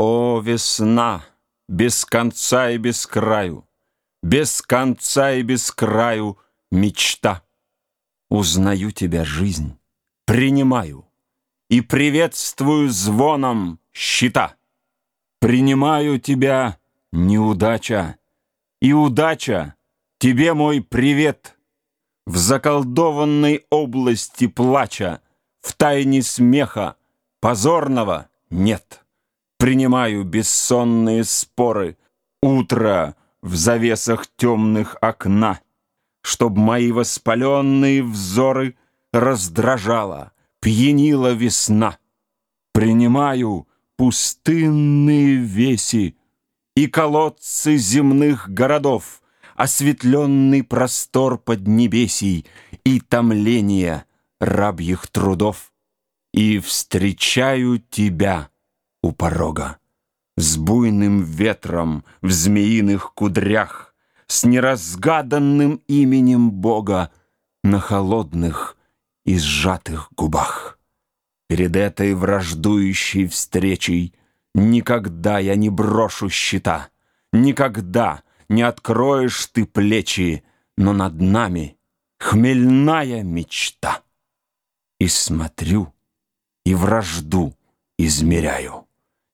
О, весна, без конца и без краю, Без конца и без краю мечта. Узнаю тебя, жизнь, принимаю И приветствую звоном щита. Принимаю тебя, неудача, И удача, тебе мой привет. В заколдованной области плача, В тайне смеха, позорного нет принимаю бессонные споры, Утро в завесах темных окна, Чтоб мои воспаленные взоры Раздражала, пьянила весна. Принимаю пустынные веси И колодцы земных городов, Осветленный простор поднебесий И томление рабьих трудов. И встречаю тебя — у порога. С буйным ветром в змеиных кудрях, С неразгаданным именем Бога На холодных и сжатых губах. Перед этой враждующей встречей Никогда я не брошу щита, Никогда не откроешь ты плечи, Но над нами хмельная мечта. И смотрю, и вражду измеряю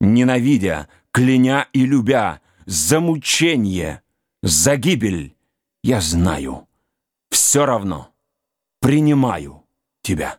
ненавидя, кляня и любя, за мучение, за гибель, я знаю, все равно принимаю тебя.